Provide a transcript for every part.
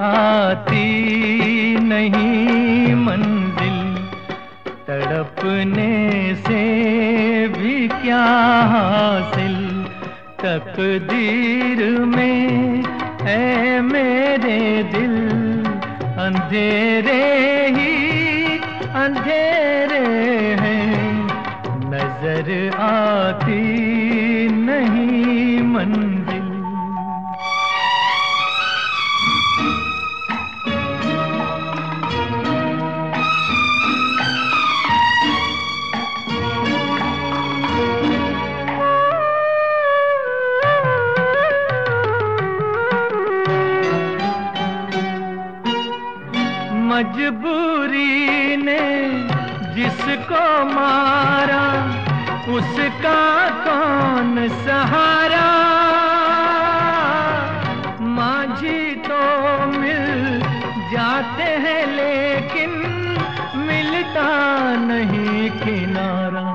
आती नहीं मंजिल, तड़पने से भी क्या हासिल? तकदीर में है मेरे दिल, अंधेरे ही अंधेरे हैं। नज़र आती नहीं मंजिल मजबूरी ने जिसको मारा, उसका कौन सहारा? माझी तो मिल जाते हैं, लेकिन मिलता नहीं किनारा।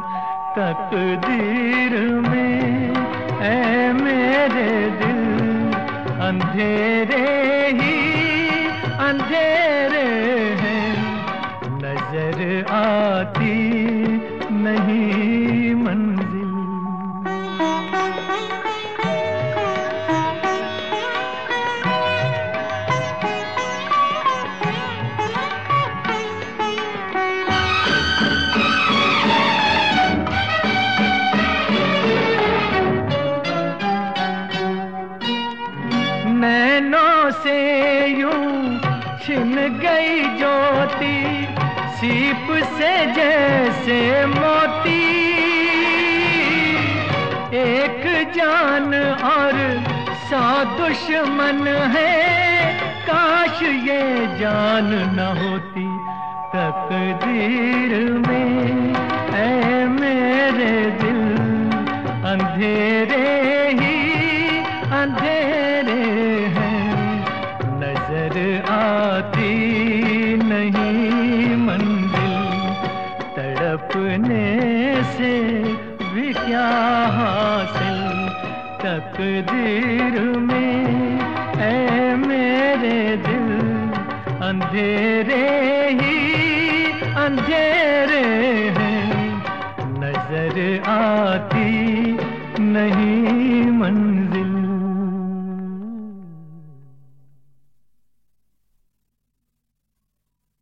तकदीर में ऐ मेरे दिल, अंधेरे ही अंधेरे हैं। नज़र आती नहीं मंजिल। नैनों से यूँ छिन गई ज्योति, सीप से जैसे मोती। एक जान और सौ दुश्मन है, काश ये जान न होती तकदीर में। ऐ मंजिल तड़पने से भी क्या हासिल? तकदीर में ऐ मेरे दिल अंधेरे ही अंधेरे